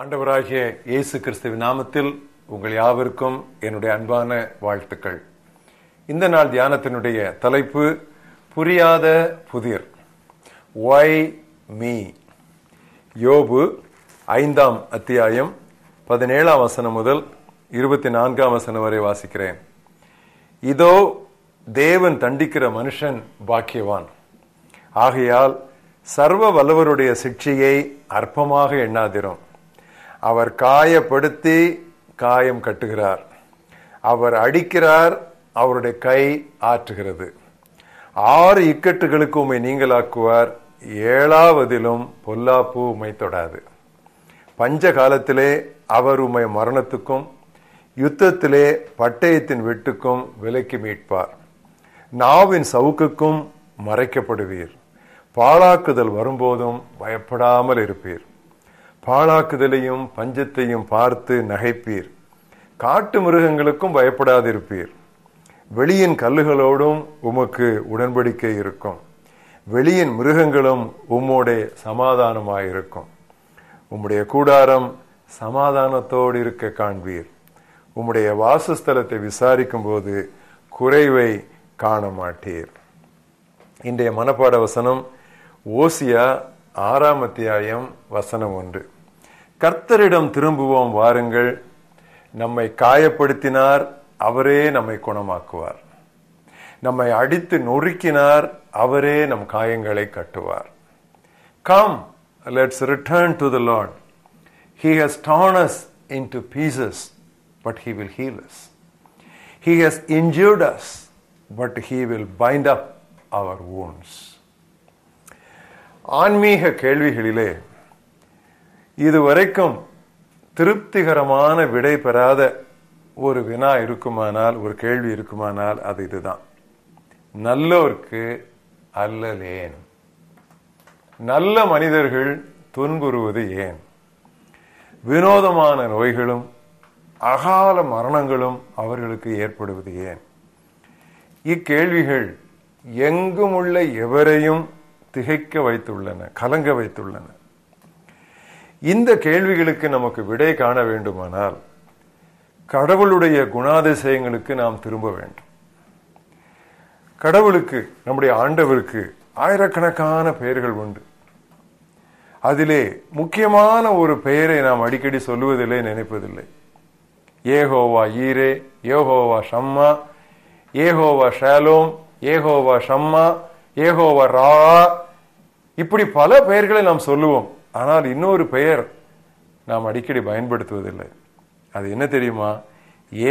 ஆண்டவராகிய இயேசு கிறிஸ்துவின் நாமத்தில் உங்கள் யாவருக்கும் என்னுடைய அன்பான வாழ்த்துக்கள். இந்த நாள் தியானத்தினுடைய தலைப்பு புரியாத புதிர். ஒய் மீ யோபு ஐந்தாம் அத்தியாயம் பதினேழாம் வசனம் முதல் இருபத்தி நான்காம் வசனம் வரை வாசிக்கிறேன். இதோ தேவன் தண்டிக்கிற மனுஷன் பாக்கியவான். ஆகையால் சர்வ வல்லவருடைய சிக்ஷையை அற்பமாக எண்ணாதிரும். அவர் காயப்படுத்தி காயம் கட்டுகிறார். அவர் அடிக்கிறார் அவருடைய கை ஆற்றுகிறது. ஆறு இக்கட்டுகளுக்கு உண்மை நீங்களாக்குவார். ஏழாவதிலும் பொல்லாப்பு உண்மை தொடாது. பஞ்ச காலத்திலே அவர் உமை மரணத்துக்கும் யுத்தத்திலே பட்டயத்தின் வெட்டுக்கும் விலக்கி மீட்பார். நாவின் சவுக்குக்கும் மறைக்கப்படுவீர். பாழாக்குதல் வரும்போதும் பயப்படாமல் இருப்பீர். பாழாக்குதலையும் பஞ்சத்தையும் பார்த்து நகைப்பீர். காட்டு மிருகங்களுக்கும் பயப்படாதிருப்பீர். வெளியின் கல்லுகளோடும் உமக்கு உடன்படிக்கை இருக்கும். வெளியின் மிருகங்களும் உம்மோட சமாதானமாயிருக்கும். உம்முடைய கூடாரம் சமாதானத்தோடு இருக்க காண்பீர். உம்முடைய வாசஸ்தலத்தை விசாரிக்கும் போது குறைவை காண மாட்டீர் இன்றைய மனப்பாட வசனம் ஓசியா ஆறாம் அத்தியாயம் வசனம் ஒன்று. கர்த்தரிடம் திரும்புவோம் வாருங்கள். நம்மை காயப்படுத்தினார் அவரே நம்மை குணமாக்குவார். நம்மை அடித்து நொறுக்கினார் அவரே நம் காயங்களை கட்டுவார். Come let's return to the Lord he has torn in to pieces but he will heal us he has injured us but he will bind up our wounds ஆன்மீக கேள்விகளிலே இதுவரைக்கும் திருப்திகரமான விடை பெறாத ஒரு வினா இருக்குமானால் ஒரு கேள்வி இருக்குமானால் அது இதுதான். நல்லோர்க்கு அல்லலேன். நல்ல மனிதர்கள் துன்புறுவது ஏன்? வினோதமான நோய்களும் அகால மரணங்களும் அவர்களுக்கு ஏற்படுவது ஏன்? இக்கேள்விகள் எங்கும் உள்ள எவரையும் திகைக்க வைத்துள்ளன கலங்க வைத்துள்ளன. இந்த கேள்விகளுக்கு நமக்கு விடை காண வேண்டுமானால் கடவுளுடைய குணாதிசயங்களுக்கு நாம் திரும்ப வேண்டும். கடவுளுக்கு நம்முடைய ஆண்டவருக்கு ஆயிரக்கணக்கான பெயர்கள் உண்டு. அதிலே முக்கியமான ஒரு பெயரை நாம் அடிக்கடி சொல்லுவதில்லை நினைப்பதில்லை. Jehovah Jireh Jehovah Shammah Jehovah Shalom Jehovah Shammah Jehovah ரா. இப்படி பல பெயர்களை நாம் சொல்லுவோம். ஆனால் இன்னொரு பெயர் நாம் அடிக்கடி பயன்படுத்துவதில்லை. அது என்ன தெரியுமா?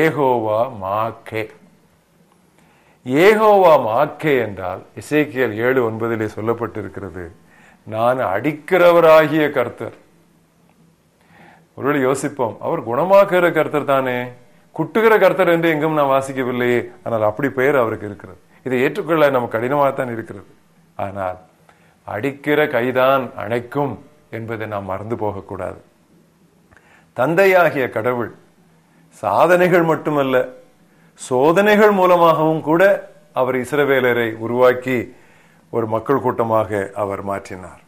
ஏகோவா மாக்கே. ஏகோவா மாக்கே என்றால் இசைக்கியல் ஏழு ஒன்பதிலே சொல்லப்பட்டிருக்கிறது நான் அடிக்கிறவராகிய கர்த்தர். ஒருவேளை யோசிப்போம் அவர் குணமாக்குகிற கர்த்தர் தானே? குட்டுகிற கர்த்தர் என்று எங்கும் நான் வாசிக்கவில்லையே. ஆனால் அப்படி பெயர் அவருக்கு இருக்கிறது. இதை ஏற்றுக்கொள்ள நம்ம கடினமாகத்தான் இருக்கிறது. ஆனால் அடிக்கிற கைதான் அணைக்கும் என்பதை நாம் மறந்து போகக்கூடாது. தந்தையாகிய கடவுள் சாதனைகள் மட்டுமல்ல சோதனைகள் மூலமாகவும் கூட அவர் இஸ்ரவேலரை உருவாக்கி ஒரு மக்கள் கூட்டமாக அவர் மாற்றினார்.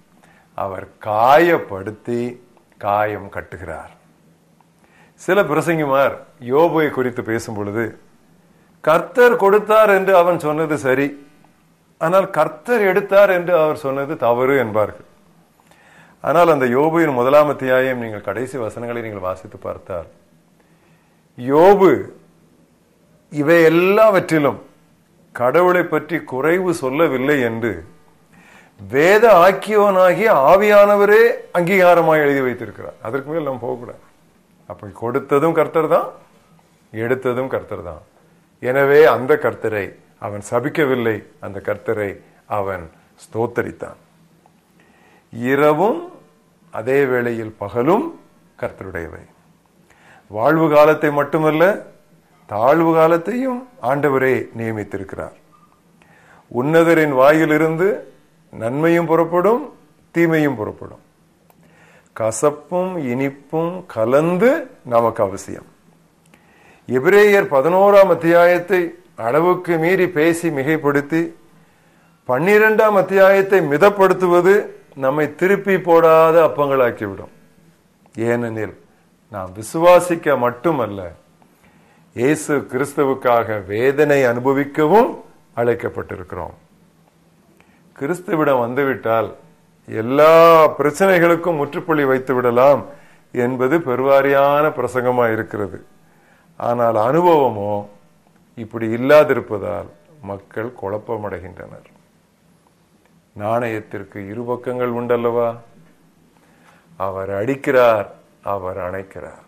அவர் காயப்படுத்தி காயம் கட்டுகிறார். சில பிரசங்கிமார் யோபை குறித்து பேசும் பொழுது கர்த்தர் கொடுத்தார் என்று அவன் சொன்னது சரி ஆனால் கர்த்தர் எடுத்தார் என்று அவர் சொன்னது தவறு என்பார்கள். ஆனால் அந்த யோபுவின் முதலாம் அத்தியாயம் நீங்கள் கடைசி வசனங்களை நீங்கள் வாசித்து பார்த்தால் யோபு இவை எல்லாவற்றிலும் கடவுளை பற்றி குறைவு சொல்லவில்லை என்று வேத ஆக்கியவனாகிய ஆவியானவரே அங்கீகாரமாக எழுதி வைத்திருக்கிறார். அதற்கு மேல் நம்ம போகக்கூடாது. அப்ப கொடுத்ததும் கர்த்தர் தான் எடுத்ததும் கர்த்தர் தான் எனவே அந்த கர்த்தரை அவன் சபிக்கவில்லை அந்த கர்த்தரை அவன் ஸ்தோத்தரித்தான். இரவும் அதே வேளையில் பகலும் கர்த்தருடையவை. வாழ்வு காலத்தை மட்டுமல்ல தாழ்வு காலத்தையும் ஆண்டவரே நியமித்திருக்கிறார். உன்னதரின் வாயிலிருந்து நன்மையும் புறப்படும் தீமையும் புறப்படும். கசப்பும் இனிப்பும் கலந்து நமக்கு அவசியம். எபிரேயர் பதினோராம் அத்தியாயத்தை அளவுக்கு மீறி பேசி மிகைப்படுத்தி பன்னிரெண்டாம் அத்தியாயத்தை மிதப்படுத்துவது நம்மை திருப்பி போடாத அப்பங்களாக்கிவிடும். ஏனெனில் நாம் விசுவாசிக்க மட்டுமல்ல இயேசு கிறிஸ்துவுக்காக வேதனை அனுபவிக்கவும் அழைக்கப்பட்டிருக்கிறோம். கிறிஸ்துவிடம் வந்துவிட்டால் எல்லா பிரச்சனைகளுக்கும் முற்றுப்புள்ளி வைத்து விடலாம் என்பது பெருவாரியான பிரசங்கமா இருக்கிறது. ஆனால் அனுபவமோ இப்படி இல்லாதிருப்பதால் மக்கள் குழப்பமடைகின்றனர். நாணயத்திற்கு இரு பக்கங்கள் உண்டல்லவா? அவர் அடிக்கிறார் அவர் அணைக்கிறார்.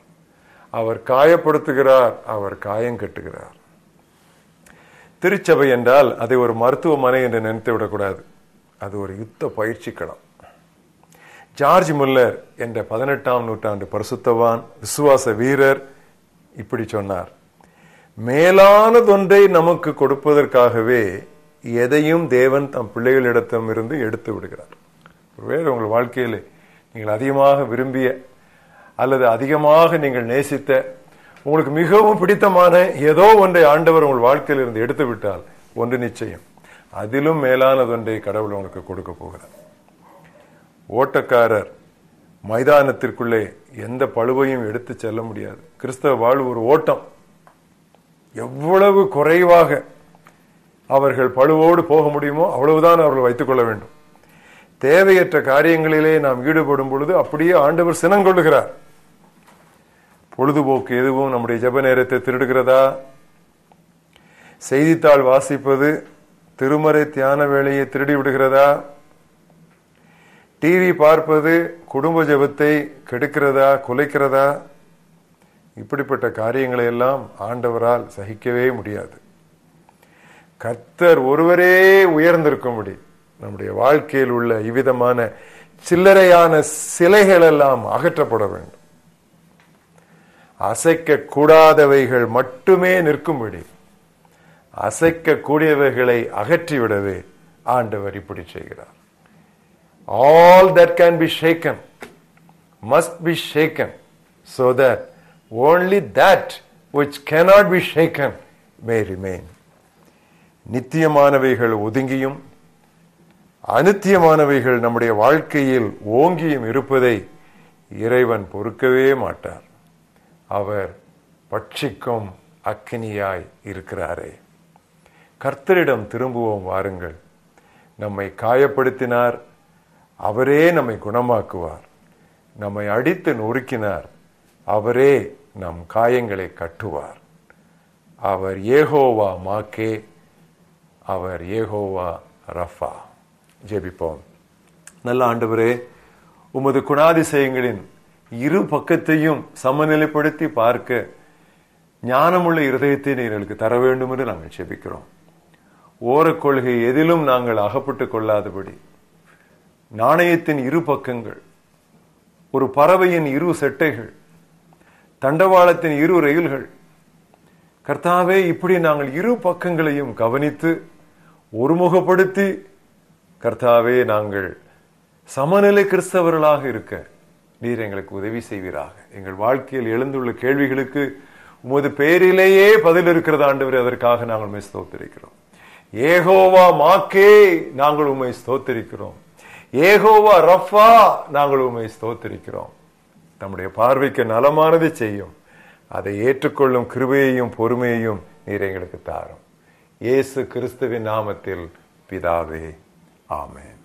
அவர் காயப்படுத்துகிறார் அவர் காயம் கட்டுகிறார். திருச்சபை என்றால் அதை ஒரு மருத்துவமனை என்று நினைத்து விடக்கூடாது. அது ஒரு யுத்த பயிற்சி களம் ஜார்ஜ் முல்லர் என்ற பதினெட்டாம் நூற்றாண்டு பரிசுத்தவான் விசுவாச வீரர் இப்படி சொன்னார் மேலானதொன்றை நமக்கு கொடுப்பதற்காகவே எதையும் தேவன் தம் பிள்ளைகளிடத்தம் இருந்து எடுத்து விடுகிறார். ஒருவேளை உங்கள் வாழ்க்கையில் நீங்கள் அதிகமாக விரும்பிய அல்லது அதிகமாக நீங்கள் நேசித்த உங்களுக்கு மிகவும் பிடித்தமான ஏதோ ஒன்றை ஆண்டவர் உங்கள் வாழ்க்கையில் இருந்து எடுத்து விட்டால் ஒன்று நிச்சயம். அதிலும் மேலானதொன்றை கடவுள் உங்களுக்கு கொடுக்க போகிறார். ஓட்டக்காரர் மைதானத்திற்குள்ளே எந்த பழுவையும் எடுத்து செல்ல முடியாது. கிறிஸ்தவ வாழ்வு ஒரு ஓட்டம். எவ்வளவு குறைவாக அவர்கள் பழுவோடு போக முடியுமோ அவ்வளவுதான் அவர்கள் வைத்துக் கொள்ள வேண்டும். தேவையற்ற காரியங்களிலே நாம் ஈடுபடும் பொழுது அப்படியே ஆண்டவர் சினங்கொள்ளுகிறார் பொழுதுபோக்கு எதுவும் நம்முடைய ஜெப நேரத்தை திருடுகிறதா? செய்தித்தாள் வாசிப்பது திருமறை தியான வேலையை திருடி விடுகிறதா? டிவி பார்ப்பது குடும்ப ஜெபத்தை கெடுக்கிறதா குலைக்கிறதா? இப்படிப்பட்ட காரியங்களை எல்லாம் ஆண்டவரால் சகிக்கவே முடியாது. கர்த்தர் ஒருவரே உயர்ந்திருக்கும்படி நம்முடைய வாழ்க்கையில் உள்ள இவ்விதமான சில்லறையான சிலைகள் எல்லாம் அகற்றப்பட வேண்டும். அசைக்க கூடாதவைகள் மட்டுமே நிற்கும்படி அசைக்க கூடியவைகளை அகற்றிவிடவே ஆண்டவர் இப்படி செய்கிறார். All that can be shaken must be shaken so that only that which cannot be shaken may remain. நித்தியமானவைகள் ஒதுங்கியும் அனித்தியமானவைகள் நம்முடைய வாழ்க்கையில் ஓங்கியும் இருப்பதை இறைவன் பொறுக்கவே மாட்டார். அவர் பட்சிக்கும் அக்கினியாய் இருக்கிறாரே. கர்த்தரிடம் திரும்புவோம் வாருங்கள். நம்மை காயப்படுத்தினார். அவரே நம்மை குணமாக்குவார். நம்மை அடித்து நொறுக்கினார். அவரே நம் காயங்களை கட்டுவார். அவர் ஏகோவா மாக்கே. அவர் ஏகோவா ரஃபா ஜெபிப்போம். நல்ல ஆண்டவரே உமது குணாதிசயங்களின் இரு பக்கத்தையும் சமநிலைப்படுத்தி பார்க்க ஞானமுள்ள இருதயத்தை எங்களுக்கு தர வேண்டும் என்று நாங்கள் ஜெபிக்கிறோம். ஓரக் கொள்கை எதிலும் நாங்கள் அகப்பட்டு கொள்ளாதபடி நாணயத்தின் இரு பக்கங்கள் ஒரு பறவையின் இரு செட்டைகள் தண்டவாளத்தின் இரு ரயில்கள் கர்த்தாவே இப்படி நாங்கள் இரு பக்கங்களையும் கவனித்து ஒருமுகப்படுத்தி கர்த்தாவே நாங்கள் சமநிலை கிறிஸ்தவர்களாக இருக்க நீர் எங்களுக்கு உதவி செய்வீராக. எங்கள் வாழ்க்கையில் எழுந்துள்ள கேள்விகளுக்கு உமது பெயரிலேயே பதில் இருக்கிறது ஆண்டவர்? அதற்காக நாங்கள் உண்மை ஸ்தோத்திருக்கிறோம். ஏகோவா மாக்கே நாங்கள் உண்மை ஸ்தோத்திருக்கிறோம். ஏகோவா ரஃபா நாங்கள் உண்மை ஸ்தோத்திருக்கிறோம். நம்முடைய பார்வைக்கு நலமானதை செய்யும். அதை ஏற்றுக்கொள்ளும் கிருபையையும் பொறுமையையும் நீர் எங்களுக்கு தாரும். இயேசு கிறிஸ்துவின் நாமத்தில் பிதாவே ஆமேன்.